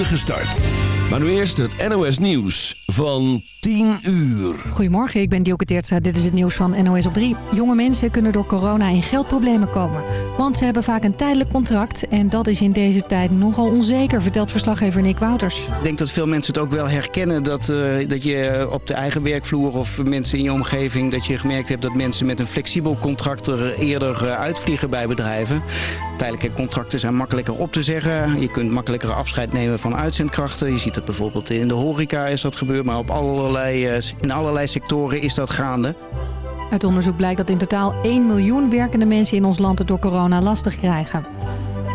spoedige start. Maar nu eerst het NOS Nieuws van 10 uur. Goedemorgen, ik ben Dielke Teertstra. Dit is het nieuws van NOS op 3. Jonge mensen kunnen door corona in geldproblemen komen. Want ze hebben vaak een tijdelijk contract. En dat is in deze tijd nogal onzeker, vertelt verslaggever Nick Wouters. Ik denk dat veel mensen het ook wel herkennen. Dat, uh, dat je op de eigen werkvloer of mensen in je omgeving... dat je gemerkt hebt dat mensen met een flexibel contract er eerder uh, uitvliegen bij bedrijven. Tijdelijke contracten zijn makkelijker op te zeggen. Je kunt makkelijker afscheid nemen van uitzendkrachten. Je ziet het bijvoorbeeld in de horeca is dat gebeurd. Maar op allerlei, uh, in allerlei sectoren is dat gaande. Uit onderzoek blijkt dat in totaal 1 miljoen werkende mensen in ons land het door corona lastig krijgen.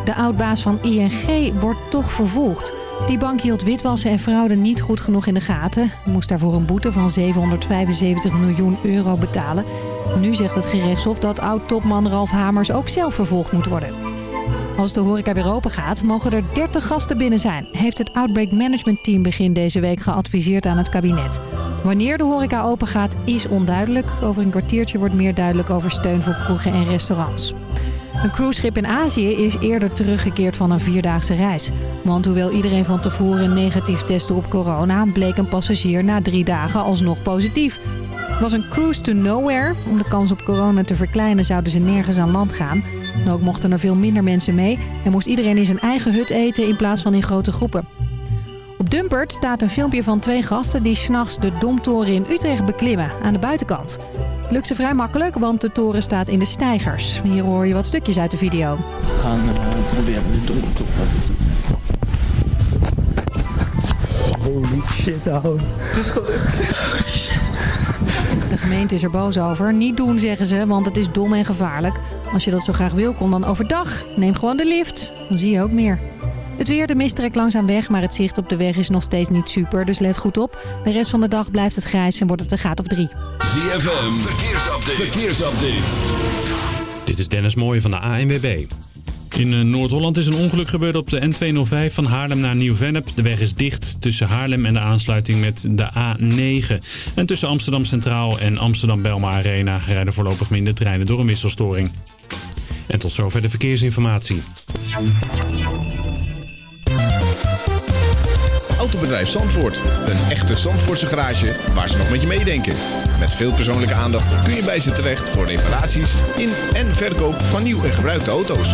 De oudbaas van ING wordt toch vervolgd. Die bank hield witwassen en fraude niet goed genoeg in de gaten. Moest daarvoor een boete van 775 miljoen euro betalen. Nu zegt het gerechtshof dat oud-topman Ralf Hamers ook zelf vervolgd moet worden. Als de horeca weer open gaat, mogen er 30 gasten binnen zijn... heeft het Outbreak Management Team begin deze week geadviseerd aan het kabinet. Wanneer de horeca open gaat, is onduidelijk. Over een kwartiertje wordt meer duidelijk over steun voor kroegen en restaurants. Een cruiseschip in Azië is eerder teruggekeerd van een vierdaagse reis. Want hoewel iedereen van tevoren negatief testte op corona... bleek een passagier na drie dagen alsnog positief. Het was een cruise to nowhere. Om de kans op corona te verkleinen zouden ze nergens aan land gaan... En ook mochten er veel minder mensen mee en moest iedereen in zijn eigen hut eten in plaats van in grote groepen. Op Dumpert staat een filmpje van twee gasten die s'nachts de Domtoren in Utrecht beklimmen aan de buitenkant. Het lukt ze vrij makkelijk, want de toren staat in de stijgers. Hier hoor je wat stukjes uit de video. We gaan uh, proberen de Domtoren te Holy shit, ouwe. Het is gelukt. De gemeente is er boos over. Niet doen, zeggen ze, want het is dom en gevaarlijk. Als je dat zo graag wil, kom dan overdag. Neem gewoon de lift. Dan zie je ook meer. Het weer, de mist trekt langzaam weg, maar het zicht op de weg is nog steeds niet super. Dus let goed op. De rest van de dag blijft het grijs en wordt het een graad of drie. ZFM, verkeersupdate. verkeersupdate. Dit is Dennis Mooij van de ANWB. In Noord-Holland is een ongeluk gebeurd op de N205 van Haarlem naar Nieuw-Vennep. De weg is dicht tussen Haarlem en de aansluiting met de A9. En tussen Amsterdam Centraal en Amsterdam Belma Arena rijden voorlopig minder treinen door een wisselstoring. En tot zover de verkeersinformatie. Autobedrijf Zandvoort. Een echte Zandvoortse garage waar ze nog met je meedenken. Met veel persoonlijke aandacht kun je bij ze terecht voor reparaties in en verkoop van nieuw en gebruikte auto's.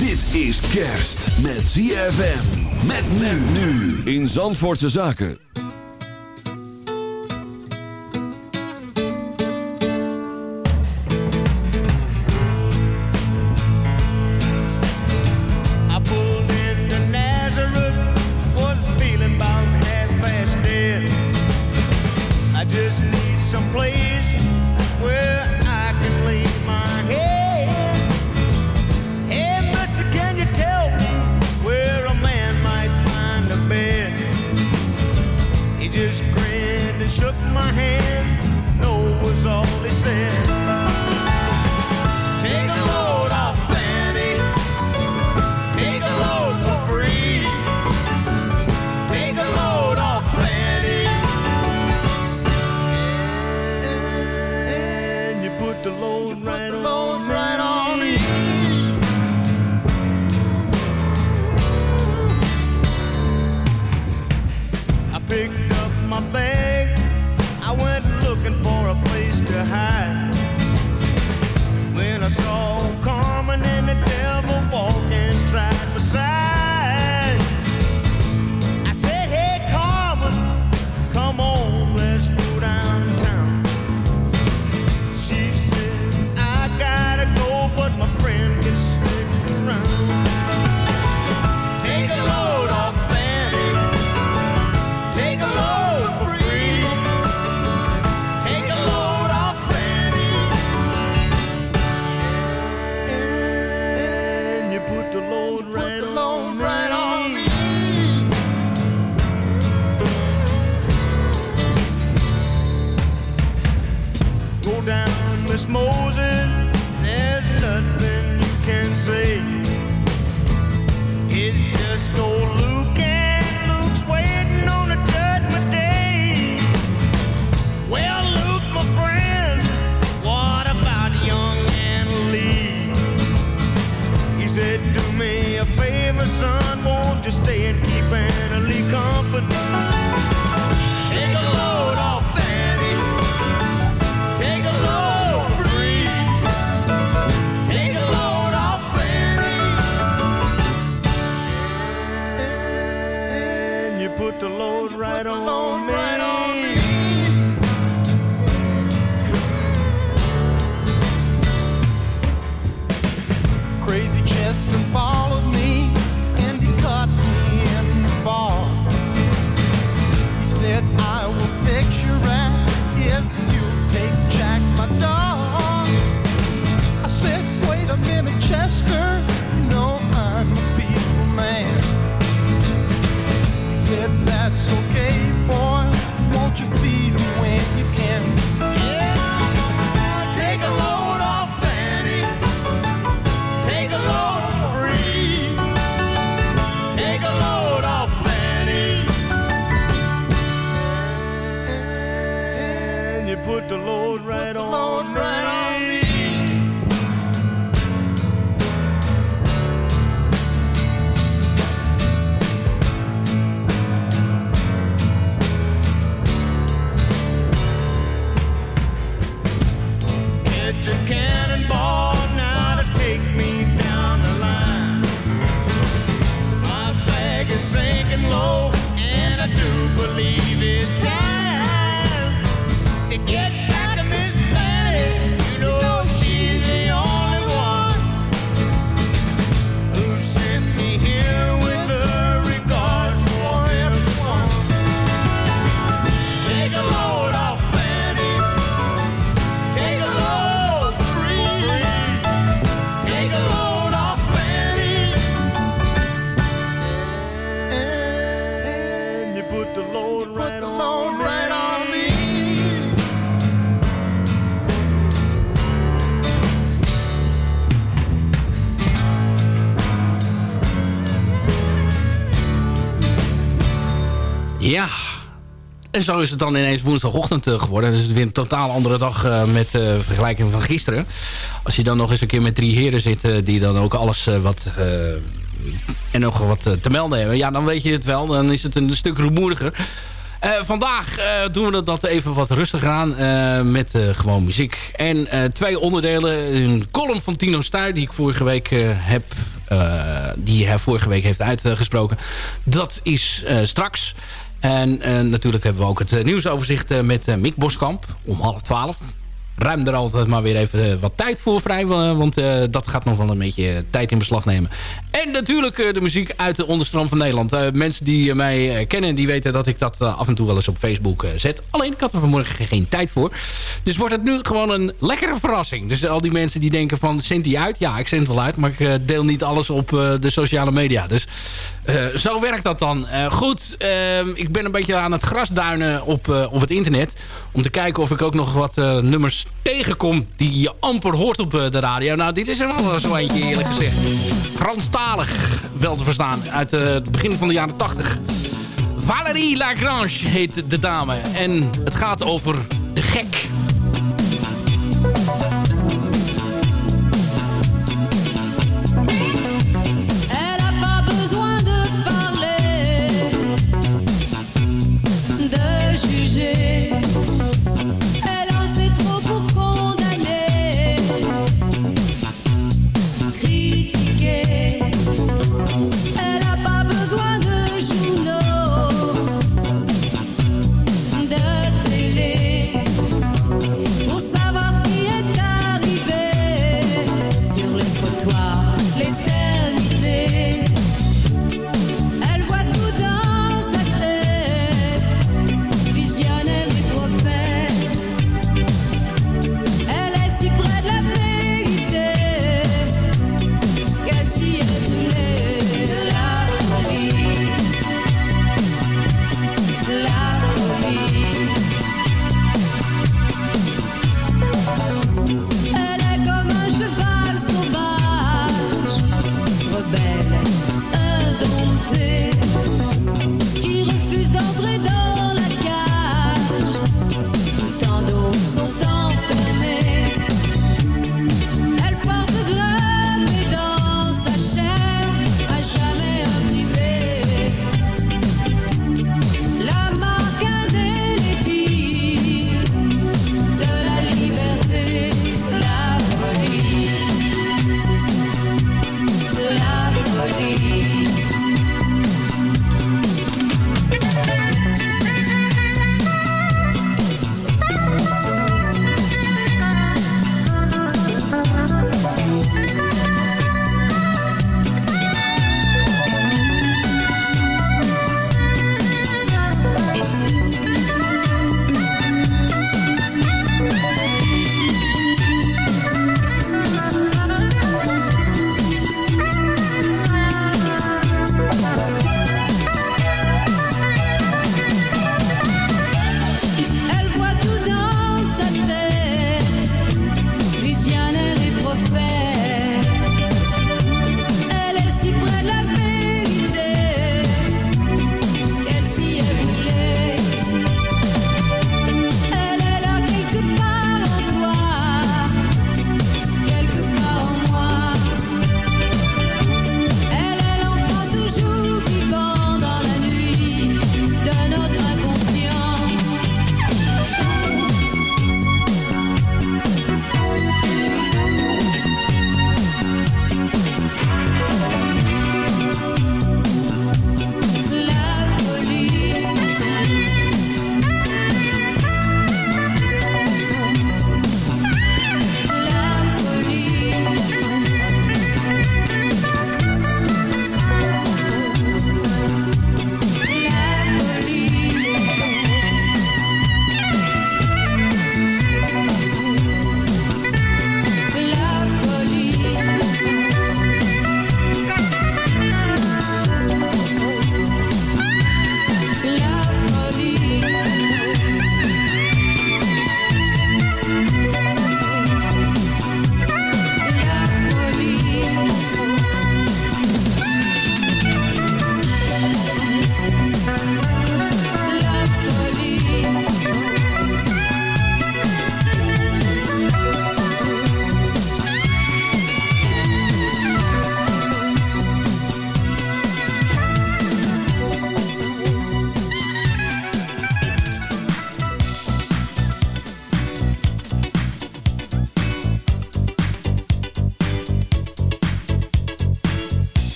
Dit is kerst met ZFM. Met men nu in Zandvoortse Zaken. Shook my hand. No was all he said. to load right on me. Ja. En zo is het dan ineens woensdagochtend eh, geworden. Dus het is weer een totaal andere dag eh, met uh, vergelijking van gisteren. Als je dan nog eens een keer met drie heren zit... eh, die dan ook alles eh, wat... eh, en nog wat eh, te melden hebben. Ja, dan weet je het wel. Dan is het een stuk rumoeriger. Eh, vandaag eh, doen we dat even wat rustiger aan eh, met eh, gewoon muziek. En eh, twee onderdelen. Een column van Tino Stuy die ik vorige week eh, heb... eh, die hij vorige week heeft uitgesproken. Dat is eh, straks. En eh, natuurlijk hebben we ook het eh, nieuwsoverzicht eh, met Mick Boskamp om half twaalf. Ruim er altijd maar weer even wat tijd voor vrij. wa- Want dat gaat nog wel een beetje tijd in beslag nemen. En natuurlijk de muziek uit de onderstroom van Nederland. Mensen die mij kennen, die weten dat ik dat af en toe wel eens op Facebook zet. Alleen, ik had er vanmorgen geen tijd voor. Dus wordt het nu gewoon een lekkere verrassing. Dus al die mensen die denken van, zendt die uit? Ja, ik zend wel uit, maar ik deel niet alles op de sociale media. Dus eh, zo werkt dat dan. Eh, goed, eh, ik ben een beetje aan het grasduinen op, eh, op het internet. Om te kijken of ik ook nog wat nummers tegenkom die je amper hoort op de radio. Nou, dit is er wel zo eentje eerlijk gezegd. Franstalig wel te verstaan uit het begin van de jaren 80. Valérie Lagrange heet de dame. En het gaat over de gek.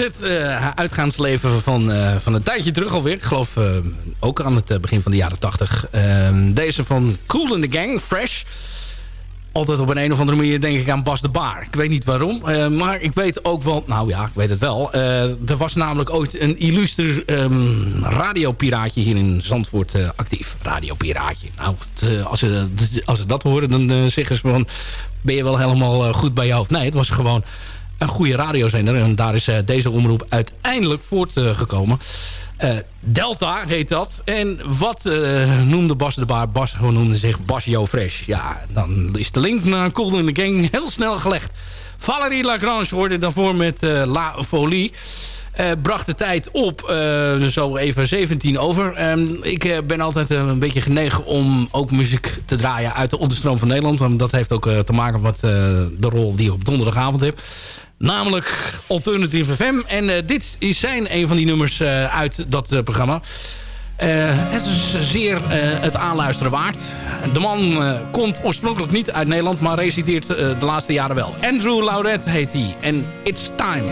Het eh, uitgaansleven van, eh, van een tijdje terug alweer. Ik geloof eh, ook aan het begin van de jaren 80. Ehm, deze van Cool in the Gang, Fresh. Altijd op een, een of andere manier denk ik aan Bas de Baar. Ik weet niet waarom, maar ik weet ook wel... Nou ja, ik weet het wel. er was namelijk ooit een illuster um, radiopiraatje hier in Zandvoort actief. Radiopiraatje. Nou, als, ze, als dat horen, dan zeggen ze van... Ben je wel helemaal goed bij jou? Nee, het was gewoon een goede radiozender. En daar is uh, deze omroep uiteindelijk voortgekomen. Uh, Delta heet dat. En wat noemde Bas de Baar? Bas noemde zich Bas Jo Fresh. Ja, dan is de link naar Cold in the Gang heel snel gelegd. Valerie Lagrange hoorde daarvoor met La Folie. bracht de tijd op zo even 17 over. ik ben altijd een beetje genegen om ook muziek te draaien uit de onderstroom van Nederland. Want dat heeft ook te maken met de rol die ik op donderdagavond heb. Namelijk Alternative FM. En uh, dit is zijn een van die nummers uh, uit dat uh, programma. het is zeer het aanluisteren waard. De man komt oorspronkelijk niet uit Nederland... maar resideert de laatste jaren wel. Andrew Lauret heet hij. En It's Time.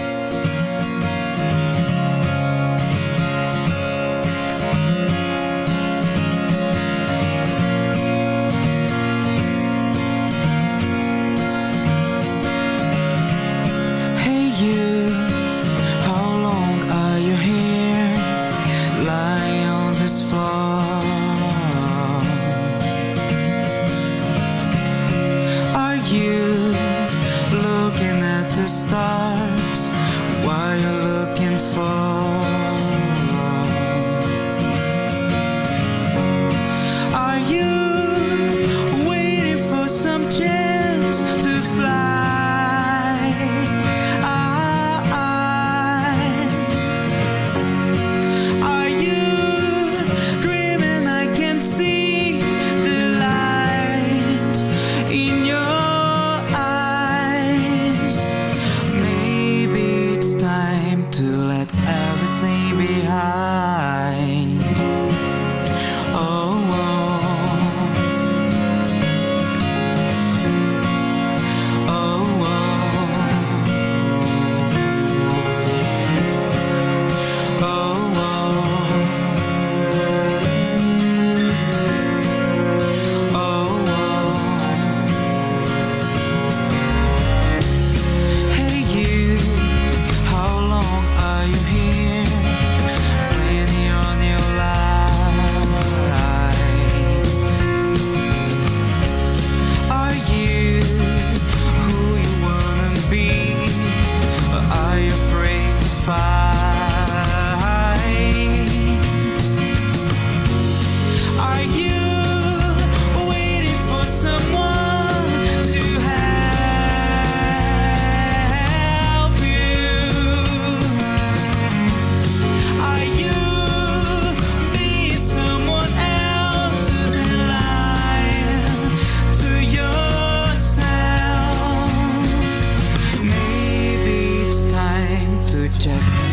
check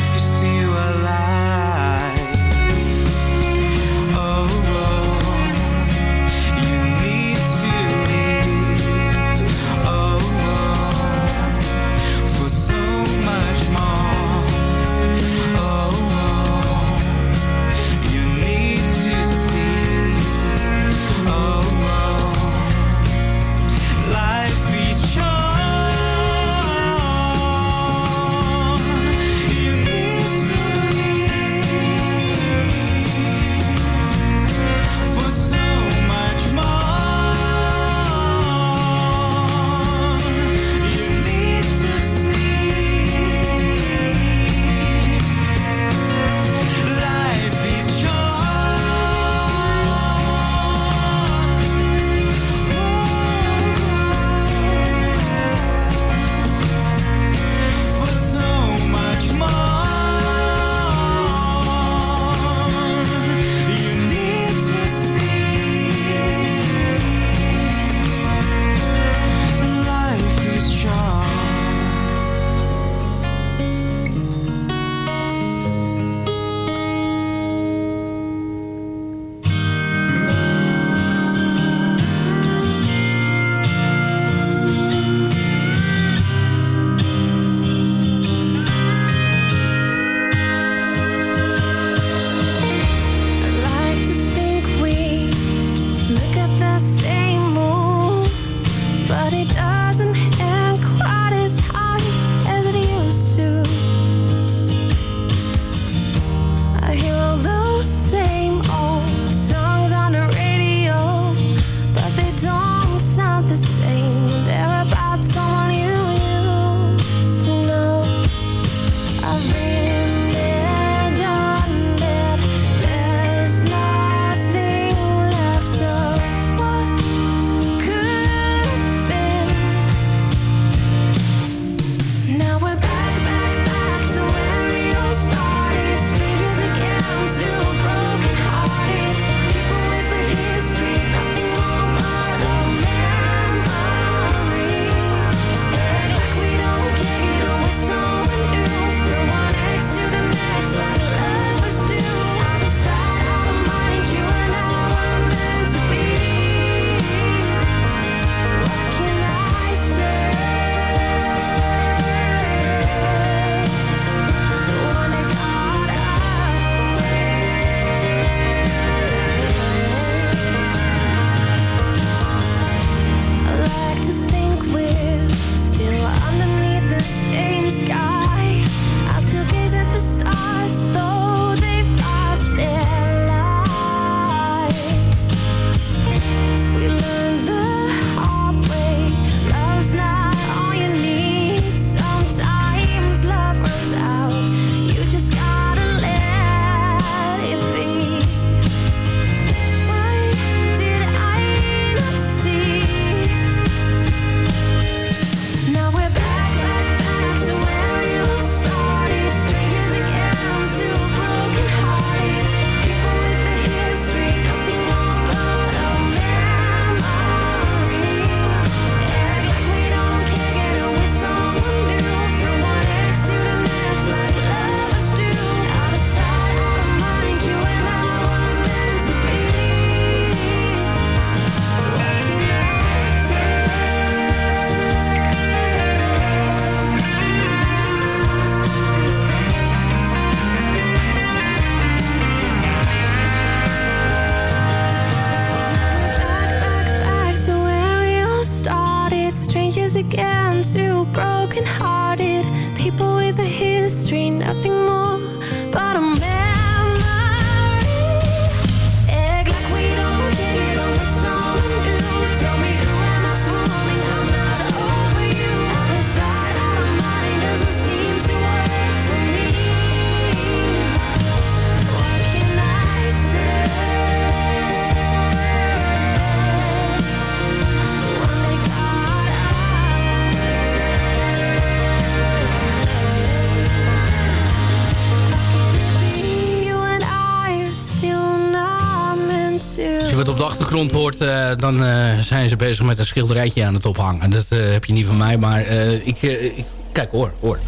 eh, dan eh, zijn ze bezig met een schilderijtje aan het ophangen. Dat eh, heb je niet van mij, maar ik, ik... Kijk, hoor, hoor.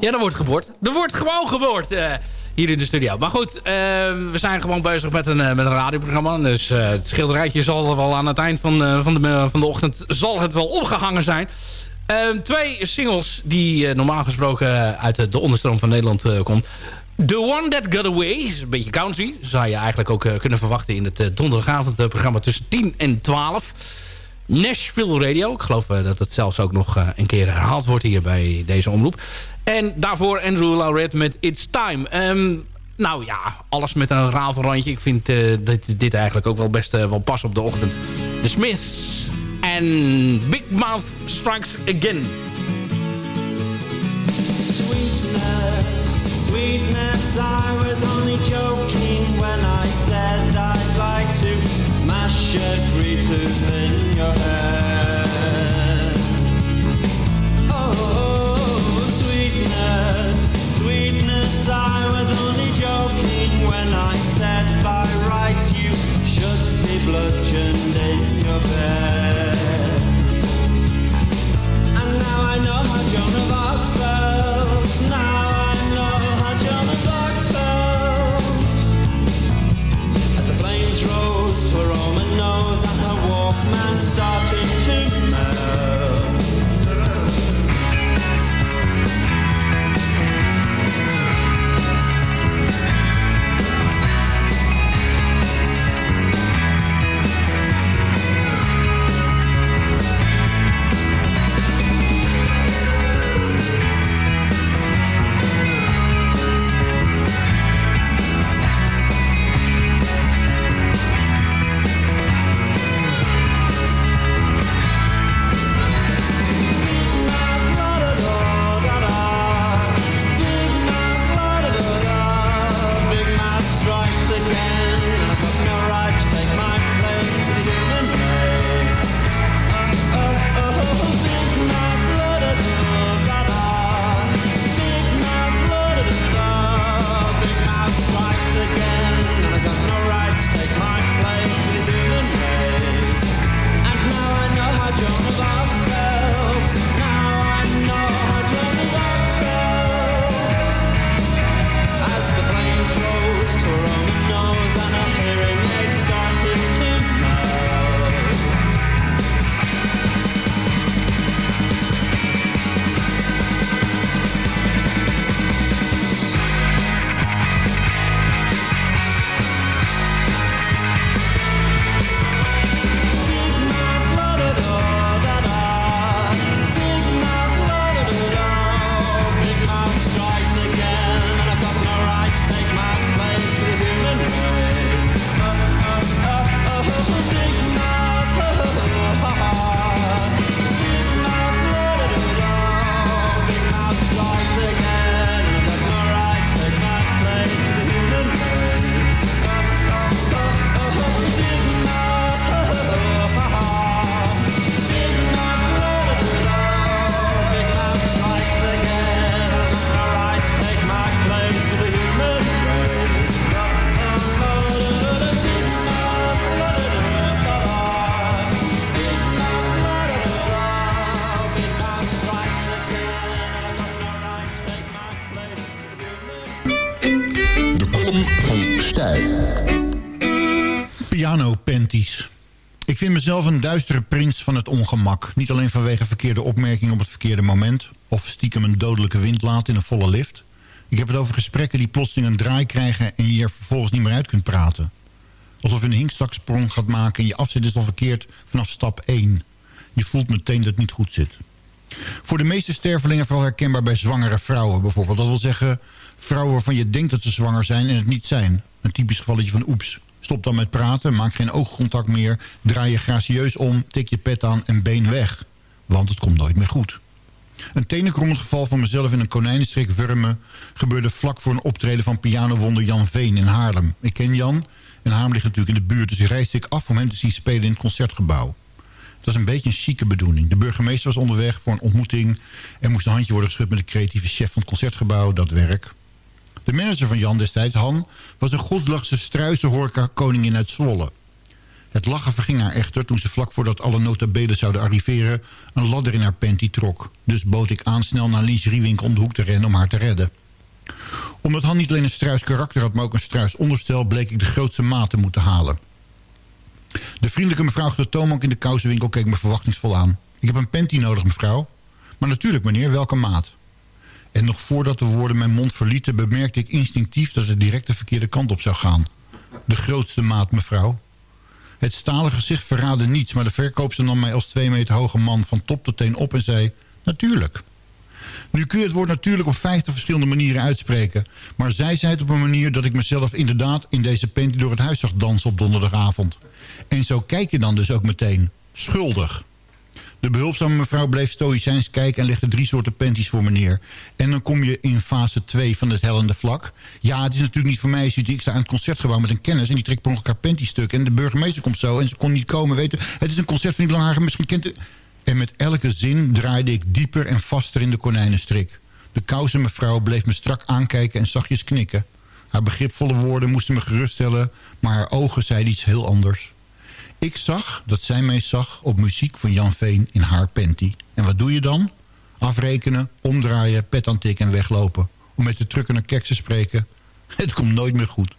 Ja, er wordt geboord. Er wordt gewoon geboord hier in de studio. Maar goed, we zijn gewoon bezig met een, met een radioprogramma. Dus het schilderijtje zal er wel aan het eind van, van, de, van de ochtend zal het wel opgehangen zijn. Ehm, twee singles die eh, normaal gesproken uit de, de onderstroom van Nederland eh, komt. The One That Got Away is een beetje country. Zou je eigenlijk ook eh, kunnen verwachten in het donderdagavondprogramma tussen 10 en 12. Nashville Radio. Ik geloof eh, dat het zelfs ook nog eh, een keer herhaald wordt hier bij deze omroep. En daarvoor Andrew Lauret met It's Time. Ehm, nou ja, alles met een rafelrandje. Ik vind eh, dat dit eigenlijk ook wel best eh, wel pas op de ochtend. The Smiths en Big Mouth Strikes Again. Sweetness, sweetness, I was only joking when I said I'd like to mash free tooth in your head. Oh, sweetness, sweetness, I was only joking when I said by rights you should be bludgeoned in your bed. Now I know how Joan of Arc mezelf een duistere prins van het ongemak. Niet alleen vanwege verkeerde opmerkingen op het verkeerde moment... of stiekem een dodelijke wind laten in een volle lift. Ik heb het over gesprekken die plotseling een draai krijgen... en je er vervolgens niet meer uit kunt praten. Alsof je een hinkstaksprong gaat maken... en je afzet is al verkeerd vanaf stap 1. Je voelt meteen dat het niet goed zit. Voor de meeste stervelingen vooral herkenbaar bij zwangere vrouwen bijvoorbeeld. Dat wil zeggen, vrouwen waarvan je denkt dat ze zwanger zijn en het niet zijn. Een typisch gevalletje van oeps. Stop dan met praten, maak geen oogcontact meer... draai je gracieus om, tik je pet aan en been weg. Want het komt nooit meer goed. Een tenenkrommend geval van mezelf in een konijnenstreek Wurmen... gebeurde vlak voor een optreden van pianowonder Jan Veen in Haarlem. Ik ken Jan en Haarlem ligt natuurlijk in de buurt... dus reisde ik af om hem te zien spelen in het Concertgebouw. Het is een beetje een chique bedoeling. De burgemeester was onderweg voor een ontmoeting... en moest een handje worden geschud met de creatieve chef van het concertgebouw. Dat werk. De manager van Jan destijds, Han, was een godlachse struisenhorka koningin uit Zwolle. Het lachen verging haar echter toen ze vlak voordat alle notabelen zouden arriveren... een ladder in haar panty trok. Dus bood ik aan snel naar Lies Riewinkel om de hoek te rennen om haar te redden. Omdat Han niet alleen een struis karakter had, maar ook een struis onderstel... bleek ik de grootste maat te moeten halen. De vriendelijke mevrouw de toonbank in de kousenwinkel keek me verwachtingsvol aan. Ik heb een panty nodig, mevrouw. Maar natuurlijk, meneer, welke maat? En nog voordat de woorden mijn mond verlieten... bemerkte ik instinctief dat het direct de verkeerde kant op zou gaan. De grootste maat, mevrouw. Het stalen gezicht verraadde niets... maar de verkoopster nam mij als twee meter hoge man van top tot teen op en zei... Natuurlijk. Nu kun je het woord natuurlijk op vijftig verschillende manieren uitspreken... maar zij zei het op een manier dat ik mezelf inderdaad... in deze panty door het huis zag dansen op donderdagavond. En zo kijk je dan dus ook meteen. Schuldig. De behulpzame mevrouw bleef stoïcijns kijken... en legde drie soorten panties voor me neer. En dan kom je in fase 2 van het hellende vlak. Ja, het is natuurlijk niet voor mij. Ik sta aan het concertgebouw met een kennis... en die trekt per ongeluk haar panty stuk. En de burgemeester komt zo en ze kon niet komen. Weten, het is een concert van Langhagen. Misschien kent u... En met elke zin draaide ik dieper en vaster in de konijnenstrik. De kousen mevrouw bleef me strak aankijken en zachtjes knikken. Haar begripvolle woorden moesten me geruststellen... maar haar ogen zeiden iets heel anders. Ik zag dat zij mij zag op muziek van Jan Veen in haar panty. En wat doe je dan? Afrekenen, omdraaien, pet aan en weglopen. Om met de trucker naar kek te spreken. Het komt nooit meer goed.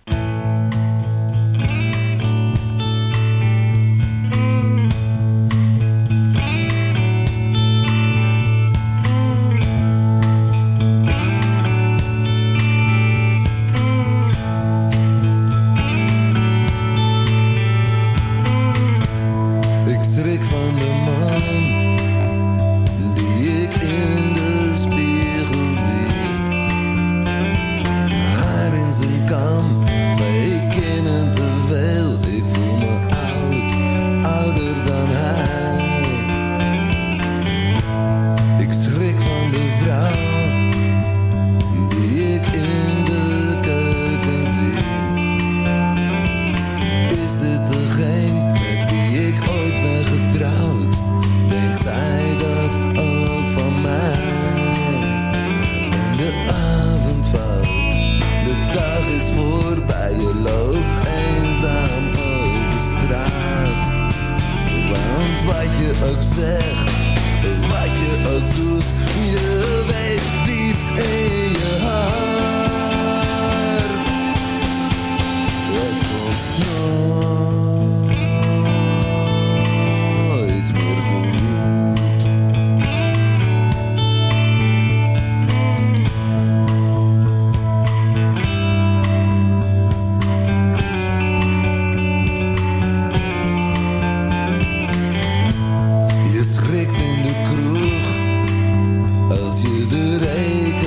Als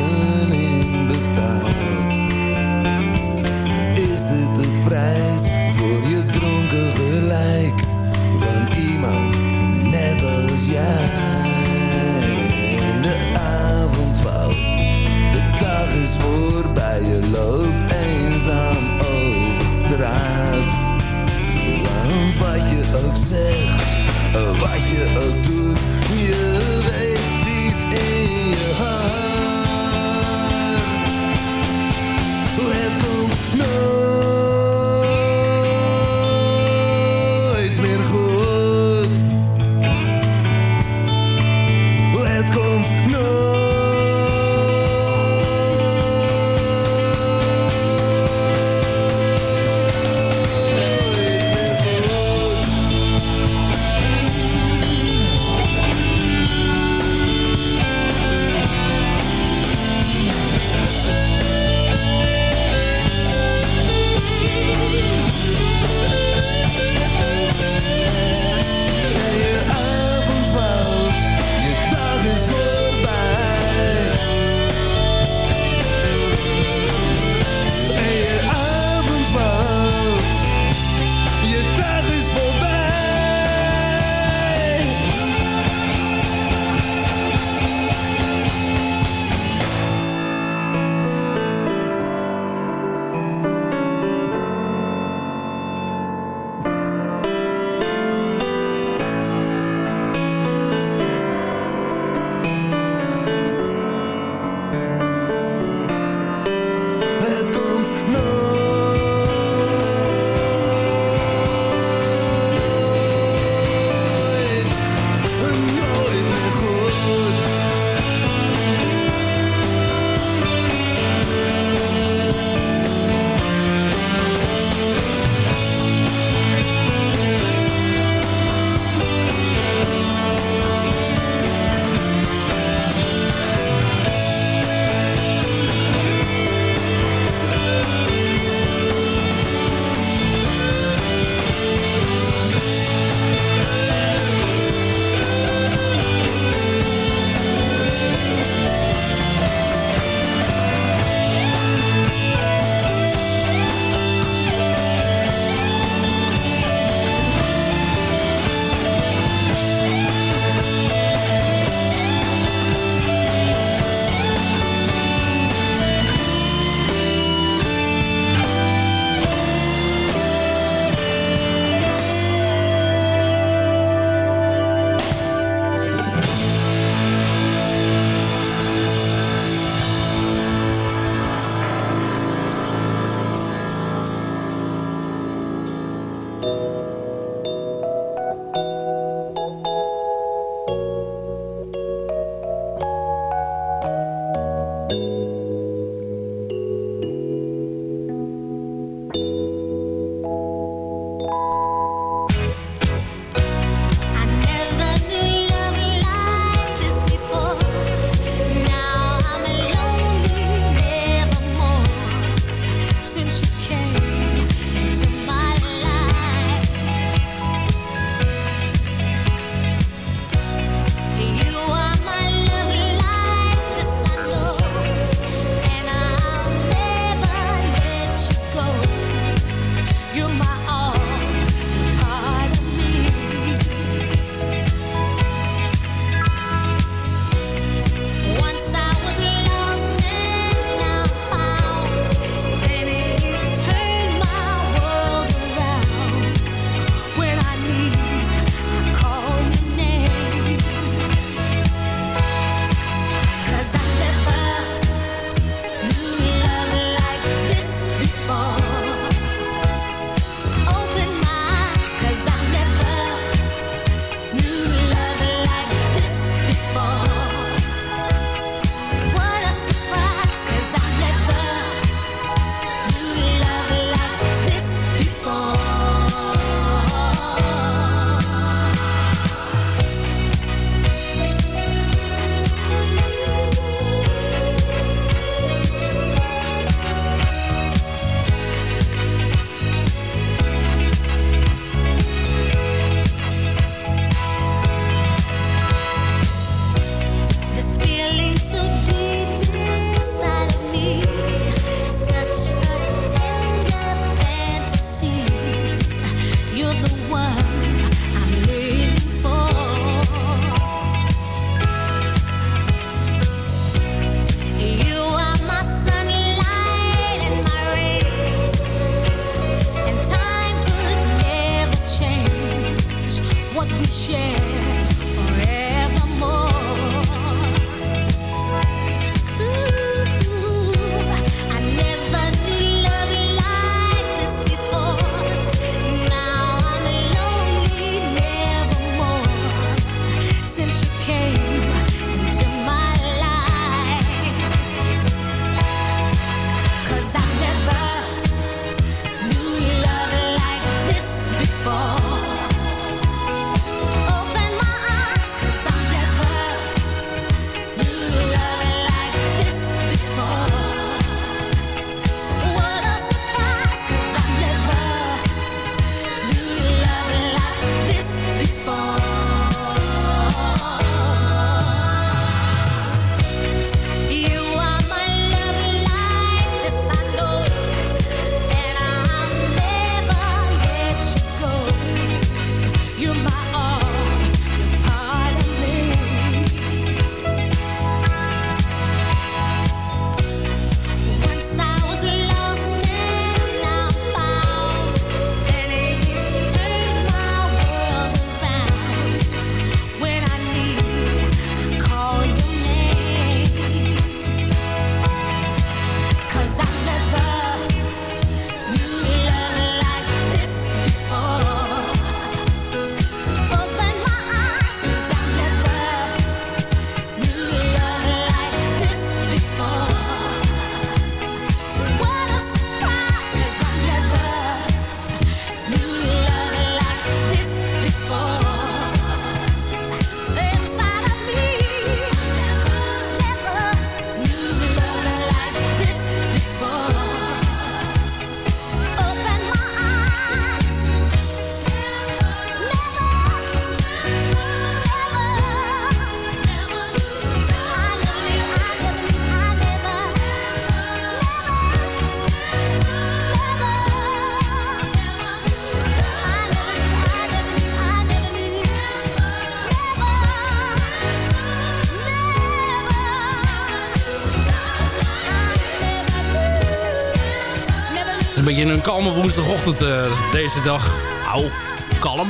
een kalme woensdagochtend eh, deze dag. Au, kalm.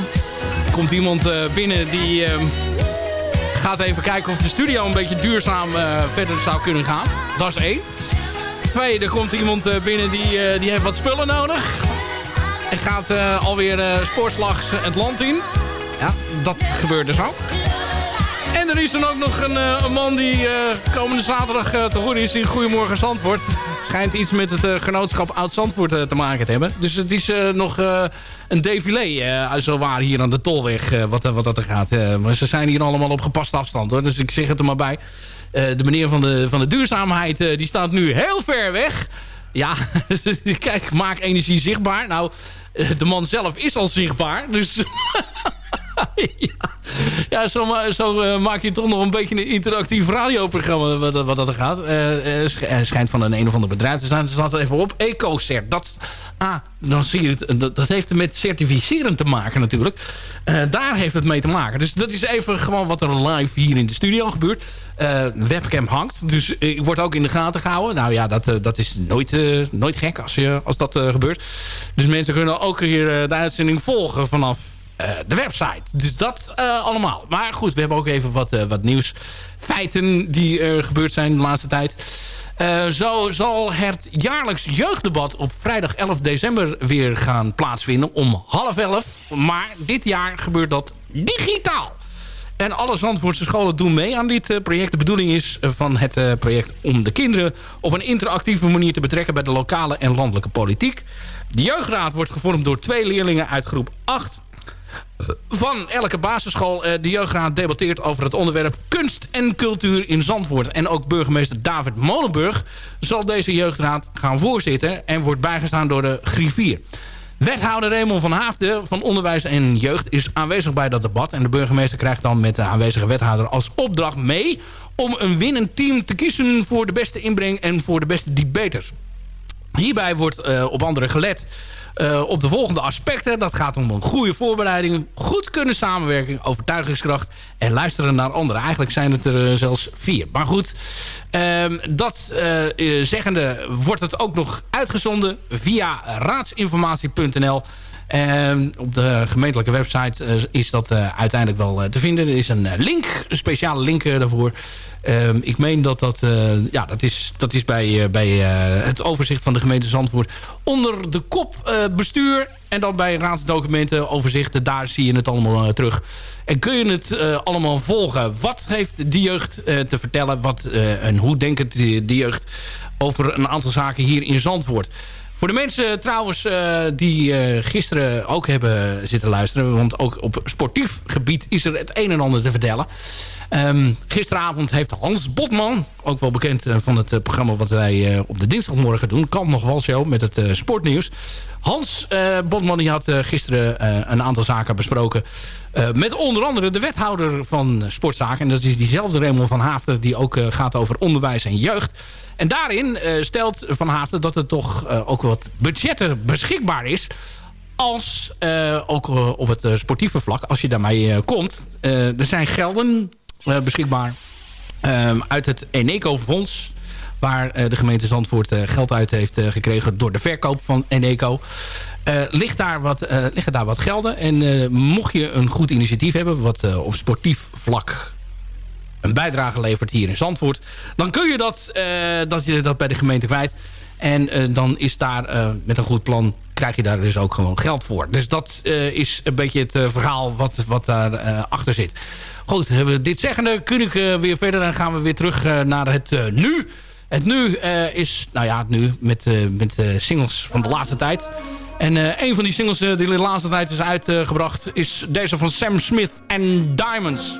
Er komt iemand eh, binnen die ehm, gaat even kijken of de studio een beetje duurzaam eh, verder zou kunnen gaan. Dat is één. Twee, er komt iemand binnen die, die heeft wat spullen nodig. En gaat alweer spoorslags het land in. Ja, dat gebeurt dus er zo. En er is dan ook nog een, een man die komende zaterdag te horen is in Goedemorgen Zandvoort. Schijnt iets met het eh, genootschap Oud-Zandvoort eh, te maken te hebben. Dus het is eh, nog een défilé, eh zo waar, hier aan de Tolweg, wat, wat dat er gaat. Maar ze zijn hier allemaal op gepaste afstand, hoor. Dus ik zeg het er maar bij. De meneer van de, van de duurzaamheid, die staat nu heel ver weg. Ja, kijk, maak energie zichtbaar. Nou, de man zelf is al zichtbaar, dus... ja, ja, zo, zo eh, maak je toch nog een beetje een interactief radioprogramma wat, wat dat er gaat. Eh, schijnt van een een of ander bedrijf te staan. Er staat even op. EcoCert. Dat, ah, dan zie je het. Dat, dat heeft met certificeren te maken natuurlijk. Daar heeft het mee te maken. Dus dat is even gewoon wat er live hier in de studio gebeurt. Webcam hangt. Dus ik word ook in de gaten gehouden. Nou ja, dat, dat is nooit, nooit gek als, je, als dat gebeurt. Dus mensen kunnen ook hier de uitzending volgen vanaf de website. Dus dat eh, allemaal. Maar goed, we hebben ook even wat, eh, wat nieuws. Feiten die er gebeurd zijn de laatste tijd. Eh, zo zal het jaarlijks jeugddebat op vrijdag 11 december weer gaan plaatsvinden om half elf. Maar dit jaar gebeurt dat digitaal. En alle Zandvoortse scholen doen mee aan dit eh, project. De bedoeling is eh, van het eh, project om de kinderen op een interactieve manier te betrekken bij de lokale en landelijke politiek. De jeugdraad wordt gevormd door twee leerlingen uit groep 8 van elke basisschool. Eh, De jeugdraad debatteert over het onderwerp kunst en cultuur in Zandvoort. En ook burgemeester David Molenburg zal deze jeugdraad gaan voorzitten... en wordt bijgestaan door de griffier. Wethouder Raymond van Haafden van Onderwijs en Jeugd is aanwezig bij dat debat. En de burgemeester krijgt dan met de aanwezige wethouder als opdracht mee... om een winnend team te kiezen voor de beste inbreng en voor de beste debaters. Hierbij wordt eh, op anderen gelet eh, op de volgende aspecten. Dat gaat om een goede voorbereiding, goed kunnen samenwerken, overtuigingskracht en luisteren naar anderen. Eigenlijk zijn het er eh, zelfs vier. Maar goed, ehm, dat zeggende wordt het ook nog uitgezonden via raadsinformatie.nl. Ehm, op de gemeentelijke website eh, is dat eh, uiteindelijk wel eh, te vinden. Er is een link, een speciale link daarvoor. Ehm, ik meen dat dat, ja, dat is, dat is bij, bij het overzicht van de gemeente Zandvoort. Onder de kop bestuur en dan bij raadsdocumenten, overzichten. Daar zie je het allemaal terug. En kun je het allemaal volgen. Wat heeft de jeugd te vertellen? Wat, en hoe denkt de, de jeugd over een aantal zaken hier in Zandvoort? Voor de mensen trouwens eh, die eh, gisteren ook hebben zitten luisteren... want ook op sportief gebied is er het een en ander te vertellen. Ehm, gisteravond heeft Hans Botman, ook wel bekend eh, van het eh, programma... wat wij eh, op de dinsdagmorgen doen, kan nog wel show met het eh, sportnieuws. Hans Botman die had eh, gisteren eh, een aantal zaken besproken... met onder andere de wethouder van sportzaken. En dat is diezelfde Raymond van Haafden... die ook gaat over onderwijs en jeugd. En daarin stelt Van Haafden dat er toch ook wat budgetten beschikbaar is als ook op het sportieve vlak, als je daarmee komt. Er zijn gelden beschikbaar ehm, uit het Eneco-fonds... waar eh, de gemeente Zandvoort eh, geld uit heeft eh, gekregen... door de verkoop van Eneco. Ligt daar wat, eh, liggen daar wat gelden. En mocht je een goed initiatief hebben... wat op sportief vlak een bijdrage levert hier in Zandvoort... dan kun je dat, dat, je dat bij de gemeente kwijt. En dan is daar met een goed plan... krijg je daar dus ook gewoon geld voor. Dus dat is een beetje het verhaal wat, wat daar achter zit. Goed, hebben we dit zeggende kun ik weer verder... en gaan we weer terug naar het nu. Het nu eh, is, nou ja, het nu met, eh, met eh, singles van de laatste tijd... En een van die singles die de laatste tijd is uitgebracht... is deze van Sam Smith en Diamonds.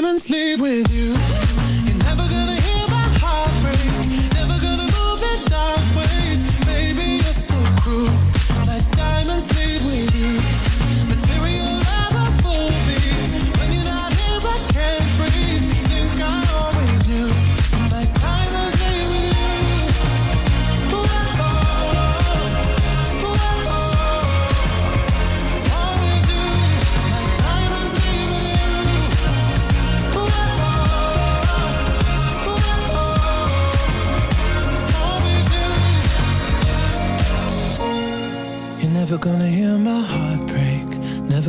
diamonds leave with you.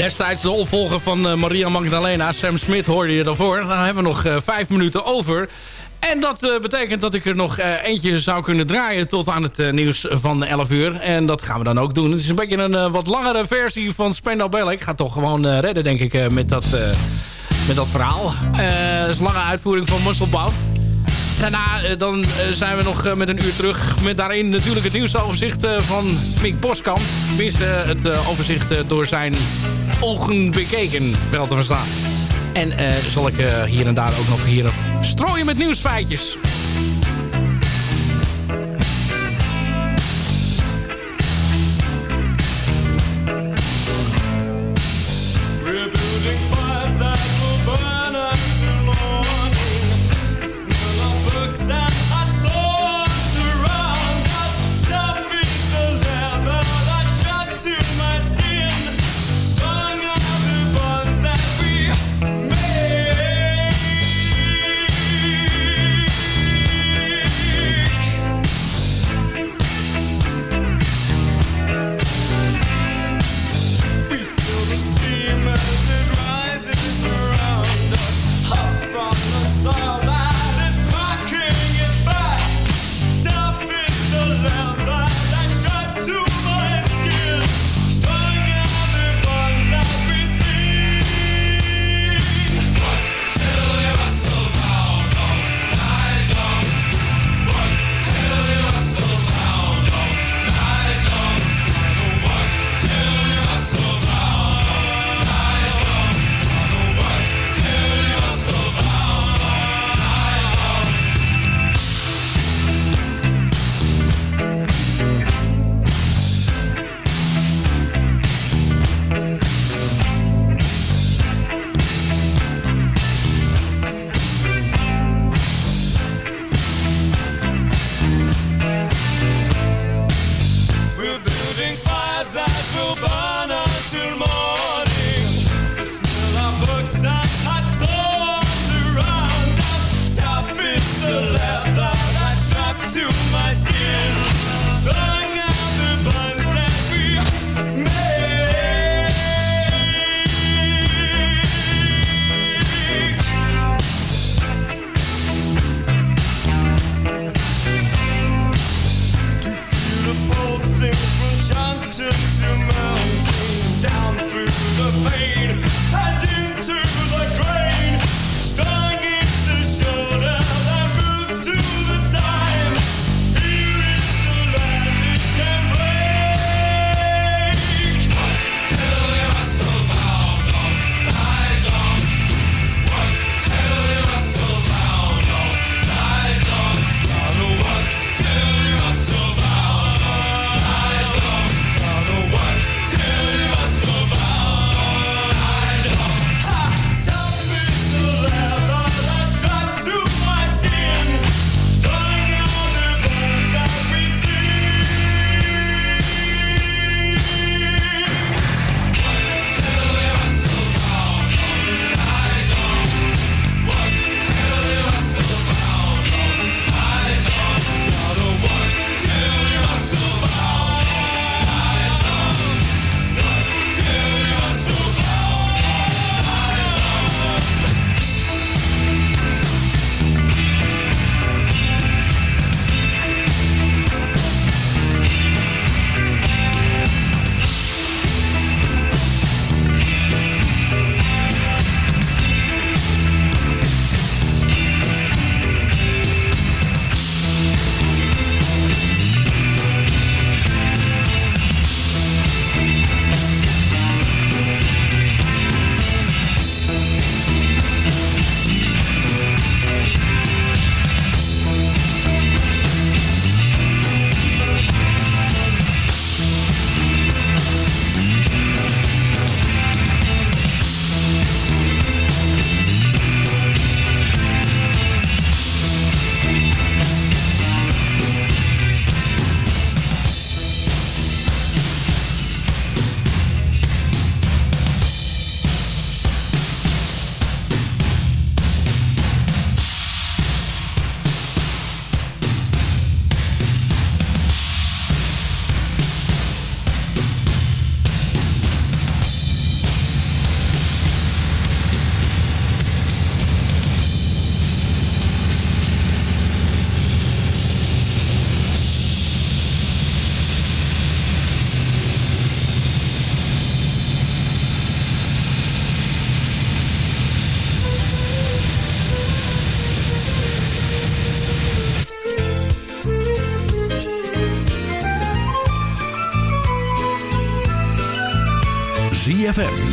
Destijds de opvolger van eh, Maria Magdalena. Sam Smith hoorde je daarvoor. Dan hebben we nog eh, vijf minuten over. En dat eh, betekent dat ik er nog eentje zou kunnen draaien tot aan het nieuws van 11 uur. En dat gaan we dan ook doen. Het is een beetje een wat langere versie van Spendal Bell. Ik ga toch gewoon redden, denk ik, met, dat, met dat verhaal. Is een lange uitvoering van Musclebound. Daarna eh, dan, eh, zijn we nog eh, met een uur terug. Met daarin natuurlijk het nieuwsoverzicht van Mick Boskamp. Tenminste, het overzicht door zijn ogen bekeken, wel te verstaan. En zal ik hier en daar ook nog hier strooien met nieuwsfeitjes.